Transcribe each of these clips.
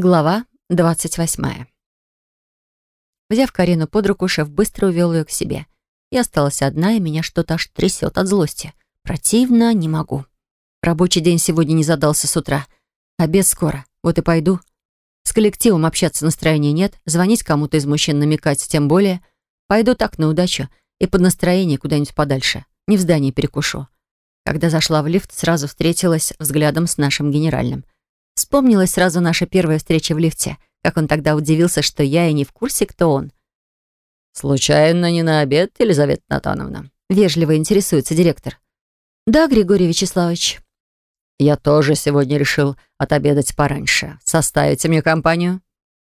Глава 28. Взяв Карину под руку, шеф быстро увел ее к себе. Я осталась одна, и меня что-то аж трясет от злости. Противно не могу. Рабочий день сегодня не задался с утра. Обед скоро, вот и пойду. С коллективом общаться настроения нет, звонить кому-то из мужчин намекать тем более. Пойду так на удачу и под настроение куда-нибудь подальше. Не в здании перекушу. Когда зашла в лифт, сразу встретилась взглядом с нашим генеральным — Вспомнилась сразу наша первая встреча в лифте, как он тогда удивился, что я и не в курсе, кто он. «Случайно не на обед, Елизавета Натановна?» Вежливо интересуется директор. «Да, Григорий Вячеславович». «Я тоже сегодня решил отобедать пораньше. Составите мне компанию?»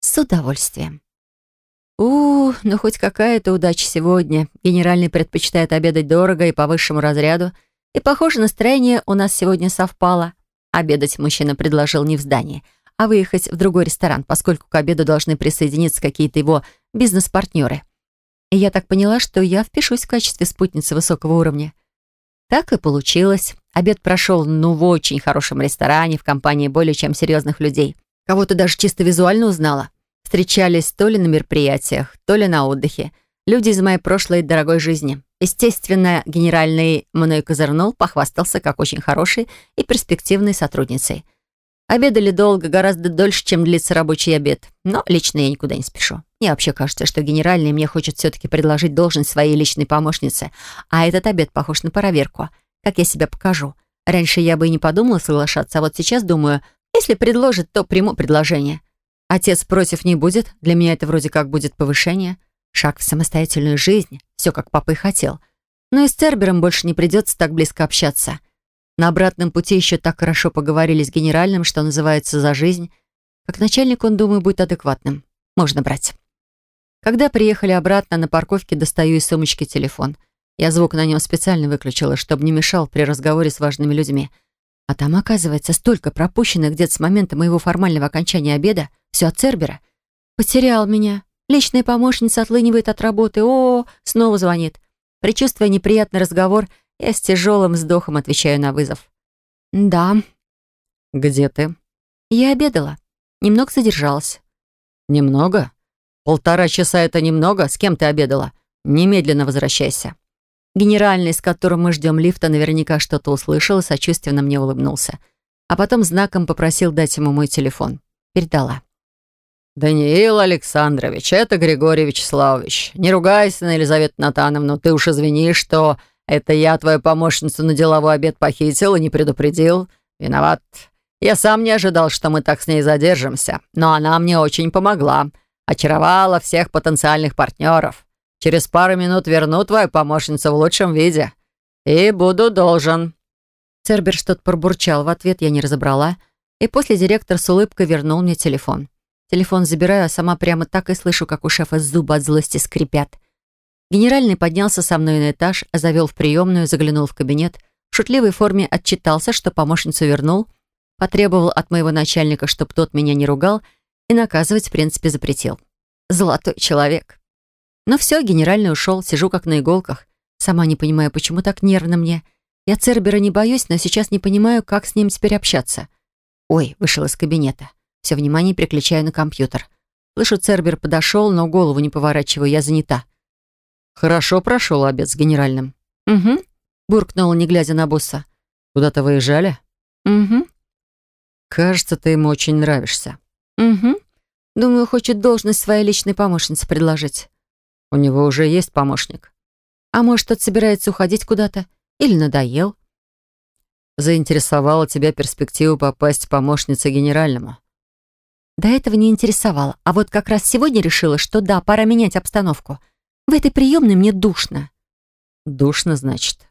«С удовольствием». У, ну хоть какая-то удача сегодня. Генеральный предпочитает обедать дорого и по высшему разряду. И, похоже, настроение у нас сегодня совпало. Обедать мужчина предложил не в здании, а выехать в другой ресторан, поскольку к обеду должны присоединиться какие-то его бизнес-партнеры. И я так поняла, что я впишусь в качестве спутницы высокого уровня. Так и получилось. Обед прошел, ну, в очень хорошем ресторане, в компании более чем серьезных людей. Кого-то даже чисто визуально узнала. Встречались то ли на мероприятиях, то ли на отдыхе. Люди из моей прошлой дорогой жизни. Естественно, генеральный мной козырнул, похвастался как очень хорошей и перспективной сотрудницей. Обедали долго, гораздо дольше, чем длится рабочий обед. Но лично я никуда не спешу. Мне вообще кажется, что генеральный мне хочет все-таки предложить должность своей личной помощнице. А этот обед похож на проверку. Как я себя покажу. Раньше я бы и не подумала соглашаться, а вот сейчас думаю, если предложит, то приму предложение. Отец против не будет, для меня это вроде как будет повышение. Шаг в самостоятельную жизнь, все как папа и хотел. Но и с Цербером больше не придется так близко общаться. На обратном пути еще так хорошо поговорили с генеральным, что называется, за жизнь. Как начальник, он, думаю, будет адекватным. Можно брать. Когда приехали обратно, на парковке достаю из сумочки телефон. Я звук на нем специально выключила, чтобы не мешал при разговоре с важными людьми. А там, оказывается, столько пропущенных где-то с момента моего формального окончания обеда. Все от Цербера. Потерял меня. Личная помощница отлынивает от работы. О, снова звонит. Причувствуя неприятный разговор, я с тяжелым вздохом отвечаю на вызов. «Да». «Где ты?» «Я обедала. Немного задержалась». «Немного? Полтора часа — это немного? С кем ты обедала? Немедленно возвращайся». Генеральный, с которым мы ждем лифта, наверняка что-то услышал и сочувственно мне улыбнулся. А потом знаком попросил дать ему мой телефон. Передала. «Даниил Александрович, это Григорий Вячеславович. Не ругайся на Елизавету Натановну, ты уж извини, что это я твою помощницу на деловой обед похитил и не предупредил. Виноват. Я сам не ожидал, что мы так с ней задержимся, но она мне очень помогла. Очаровала всех потенциальных партнеров. Через пару минут верну твою помощницу в лучшем виде. И буду должен». Цербер что-то пробурчал, в ответ я не разобрала, и после директор с улыбкой вернул мне телефон. Телефон забираю, а сама прямо так и слышу, как у шефа зубы от злости скрипят. Генеральный поднялся со мной на этаж, завел в приемную, заглянул в кабинет. В шутливой форме отчитался, что помощницу вернул, потребовал от моего начальника, чтобы тот меня не ругал, и наказывать, в принципе, запретил. Золотой человек. Но все, генеральный ушел, сижу как на иголках. Сама не понимаю, почему так нервно мне. Я Цербера не боюсь, но сейчас не понимаю, как с ним теперь общаться. Ой, вышел из кабинета. Все внимание переключаю на компьютер. Слышу, Цербер подошел, но голову не поворачиваю, я занята. «Хорошо прошел обед с генеральным». «Угу», — буркнула, не глядя на босса. «Куда-то выезжали?» «Угу». «Кажется, ты ему очень нравишься». «Угу. Думаю, хочет должность своей личной помощницы предложить». «У него уже есть помощник». «А может, тот собирается уходить куда-то? Или надоел?» «Заинтересовала тебя перспектива попасть помощницей генеральному». До этого не интересовало, а вот как раз сегодня решила, что да, пора менять обстановку. В этой приемной мне душно. Душно, значит.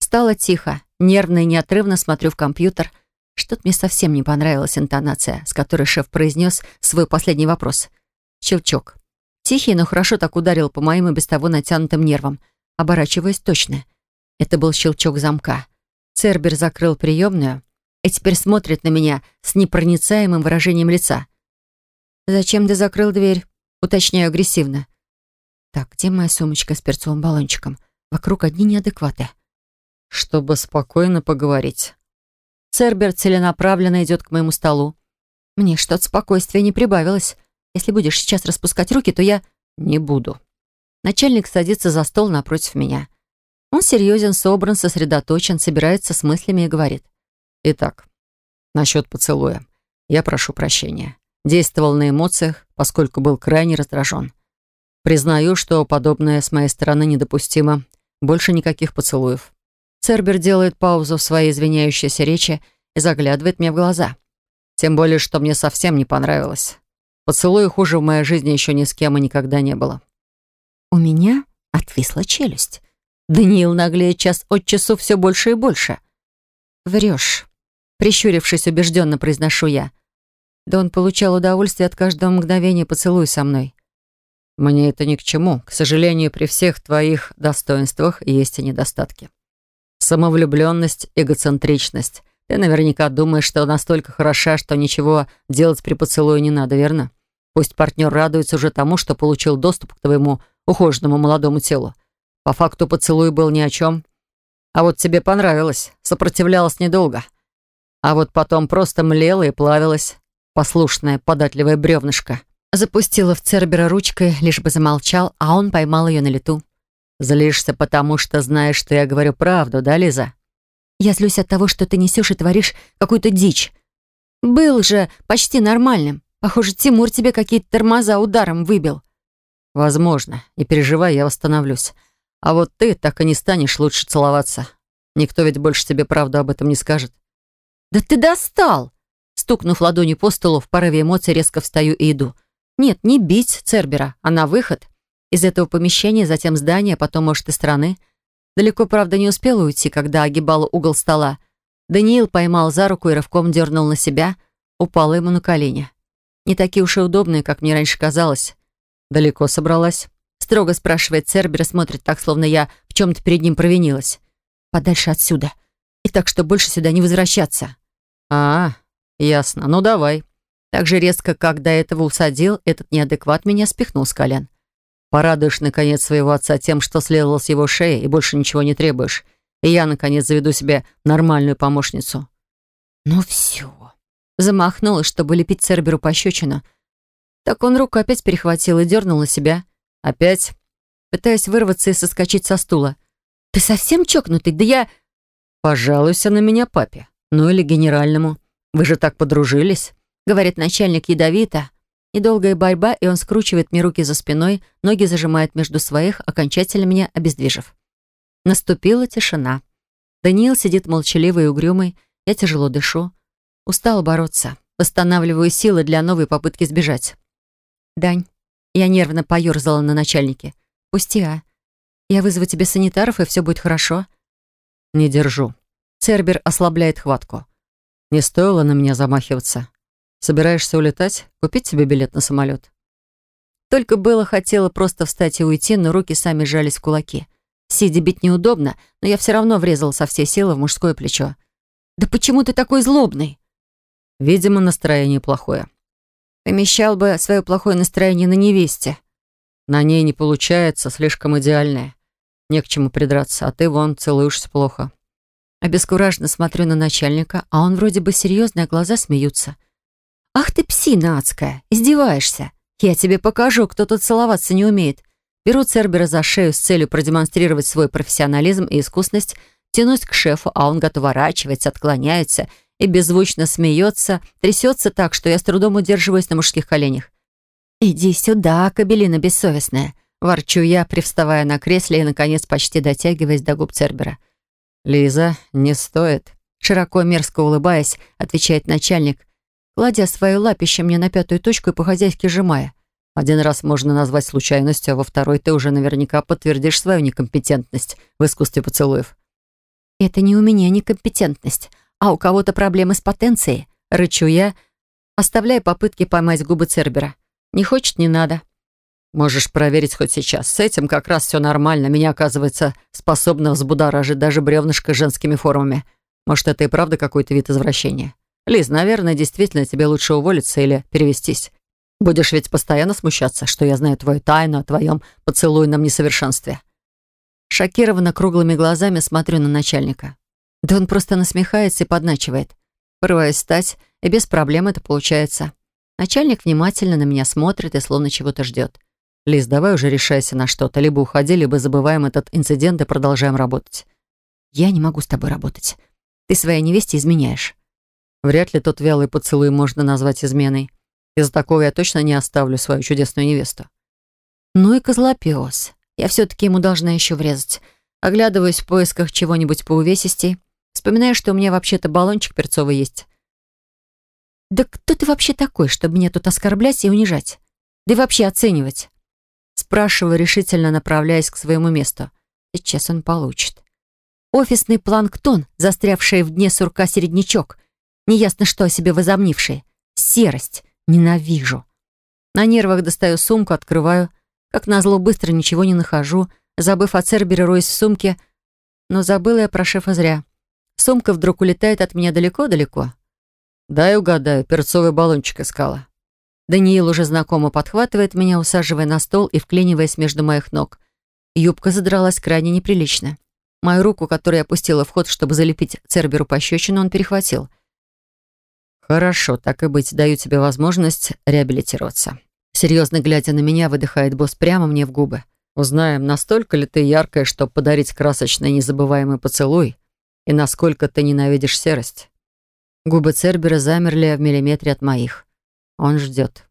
Стало тихо, нервно и неотрывно смотрю в компьютер. Что-то мне совсем не понравилась интонация, с которой шеф произнес свой последний вопрос. Щелчок. Тихий, но хорошо так ударил по моим и без того натянутым нервам, оборачиваясь точно. Это был щелчок замка. Цербер закрыл приемную, и теперь смотрит на меня с непроницаемым выражением лица. «Зачем ты закрыл дверь?» Уточняю агрессивно. «Так, где моя сумочка с перцовым баллончиком? Вокруг одни неадекваты». «Чтобы спокойно поговорить». Цербер целенаправленно идет к моему столу. Мне что-то спокойствия не прибавилось. Если будешь сейчас распускать руки, то я... Не буду. Начальник садится за стол напротив меня. Он серьезен, собран, сосредоточен, собирается с мыслями и говорит. Итак, насчет поцелуя. Я прошу прощения. Действовал на эмоциях, поскольку был крайне раздражен. Признаю, что подобное с моей стороны недопустимо. Больше никаких поцелуев. Цербер делает паузу в своей извиняющейся речи и заглядывает мне в глаза. Тем более, что мне совсем не понравилось. Поцелуя хуже в моей жизни еще ни с кем и никогда не было. У меня отвисла челюсть. Даниил наглеет час от часу все больше и больше. Врешь. Прищурившись, убежденно произношу я. Да он получал удовольствие от каждого мгновения поцелуя со мной. Мне это ни к чему. К сожалению, при всех твоих достоинствах есть и недостатки. Самовлюбленность, эгоцентричность, ты наверняка думаешь, что настолько хороша, что ничего делать при поцелуе не надо, верно? Пусть партнер радуется уже тому, что получил доступ к твоему ухоженному молодому телу. По факту поцелуй был ни о чем. А вот тебе понравилось, сопротивлялась недолго. А вот потом просто млела и плавилась. Послушная, податливая бревнышко. Запустила в Цербера ручкой, лишь бы замолчал, а он поймал ее на лету. «Злишься, потому что знаешь, что я говорю правду, да, Лиза?» Я злюсь от того, что ты несешь и творишь какую-то дичь. Был же почти нормальным. Похоже, Тимур тебе какие-то тормоза ударом выбил. Возможно. Не переживай, я восстановлюсь. А вот ты так и не станешь лучше целоваться. Никто ведь больше тебе правду об этом не скажет. Да ты достал! Стукнув ладонью по столу, в порыве эмоций резко встаю и иду. Нет, не бить Цербера, а на выход. Из этого помещения, затем здания, потом, может, и страны. Далеко, правда, не успела уйти, когда огибала угол стола. Даниил поймал за руку и рывком дернул на себя, упала ему на колени. Не такие уж и удобные, как мне раньше казалось. «Далеко собралась?» Строго спрашивает Цербер и смотрит так, словно я в чем-то перед ним провинилась. «Подальше отсюда. И так, что больше сюда не возвращаться». «А, ясно. Ну, давай». Так же резко, как до этого усадил, этот неадекват меня спихнул с колен. Порадуешь, наконец, своего отца тем, что следовал с его шеи, и больше ничего не требуешь. И я, наконец, заведу себе нормальную помощницу». «Ну все». Замахнулась, чтобы лепить Церберу пощечину. Так он руку опять перехватил и дернул на себя. Опять, пытаясь вырваться и соскочить со стула. «Ты совсем чокнутый? Да я...» «Пожалуйся на меня папе. Ну или генеральному. Вы же так подружились», — говорит начальник ядовито, Недолгая борьба, и он скручивает мне руки за спиной, ноги зажимает между своих, окончательно меня обездвижив. Наступила тишина. Даниил сидит молчаливый и угрюмый, я тяжело дышу. Устала бороться, восстанавливаю силы для новой попытки сбежать. «Дань, я нервно поёрзала на начальнике. Пусти, а. Я вызову тебе санитаров, и все будет хорошо». «Не держу». Цербер ослабляет хватку. «Не стоило на меня замахиваться. Собираешься улетать? Купить себе билет на самолет?» Только было хотела просто встать и уйти, но руки сами сжались в кулаки. Сидя бить неудобно, но я все равно врезала со всей силы в мужское плечо. «Да почему ты такой злобный?» «Видимо, настроение плохое». «Помещал бы свое плохое настроение на невесте». «На ней не получается, слишком идеальное. Не к чему придраться, а ты вон целуешься плохо». Обескураженно смотрю на начальника, а он вроде бы серьезно, а глаза смеются. «Ах ты псина адская! Издеваешься! Я тебе покажу, кто тут целоваться не умеет!» Беру Цербера за шею с целью продемонстрировать свой профессионализм и искусность, тянусь к шефу, а он готоворачивается, отклоняется и беззвучно смеется, трясется так, что я с трудом удерживаюсь на мужских коленях. «Иди сюда, кабелина бессовестная!» Ворчу я, привставая на кресле и, наконец, почти дотягиваясь до губ Цербера. «Лиза, не стоит», широко мерзко улыбаясь, отвечает начальник, кладя свое лапище мне на пятую точку и по-хозяйски сжимая. Один раз можно назвать случайностью, а во второй ты уже наверняка подтвердишь свою некомпетентность в искусстве поцелуев. «Это не у меня некомпетентность, а у кого-то проблемы с потенцией», — рычу я, оставляя попытки поймать губы Цербера. «Не хочет, не надо». «Можешь проверить хоть сейчас. С этим как раз все нормально. Меня, оказывается, способно взбудоражить даже бревнышко женскими формами. Может, это и правда какой-то вид извращения?» Лиз, наверное, действительно тебе лучше уволиться или перевестись. Будешь ведь постоянно смущаться, что я знаю твою тайну о твоем поцелуйном несовершенстве. Шокированно круглыми глазами смотрю на начальника. Да он просто насмехается и подначивает. Порываюсь встать, и без проблем это получается. Начальник внимательно на меня смотрит и словно чего-то ждет. «Лиз, давай уже решайся на что-то. Либо уходи, либо забываем этот инцидент и продолжаем работать». «Я не могу с тобой работать. Ты своей невесте изменяешь». Вряд ли тот вялый поцелуй можно назвать изменой. Из-за такого я точно не оставлю свою чудесную невесту. Ну и козлопёс. Я все-таки ему должна еще врезать. Оглядываюсь в поисках чего-нибудь по увесистей. Вспоминаю, что у меня вообще-то баллончик перцовый есть. «Да кто ты вообще такой, чтобы меня тут оскорблять и унижать? Да и вообще оценивать?» Спрашиваю, решительно направляясь к своему месту. Сейчас он получит. Офисный планктон, застрявший в дне сурка середнячок. Неясно что о себе возомнивший. Серость. Ненавижу. На нервах достаю сумку, открываю. Как назло, быстро ничего не нахожу. Забыв о Цербере, роюсь в сумке. Но забыла я про шефа зря. Сумка вдруг улетает от меня далеко-далеко. «Дай угадаю, перцовый баллончик искала». Даниил уже знакомо подхватывает меня, усаживая на стол и вклиниваясь между моих ног. Юбка задралась крайне неприлично. Мою руку, которую я опустила в ход, чтобы залепить Церберу пощечину, он перехватил. «Хорошо, так и быть, даю тебе возможность реабилитироваться». Серьезно глядя на меня, выдыхает босс прямо мне в губы. «Узнаем, настолько ли ты яркая, чтобы подарить красочный незабываемый поцелуй, и насколько ты ненавидишь серость». Губы Цербера замерли в миллиметре от моих. Он ждет.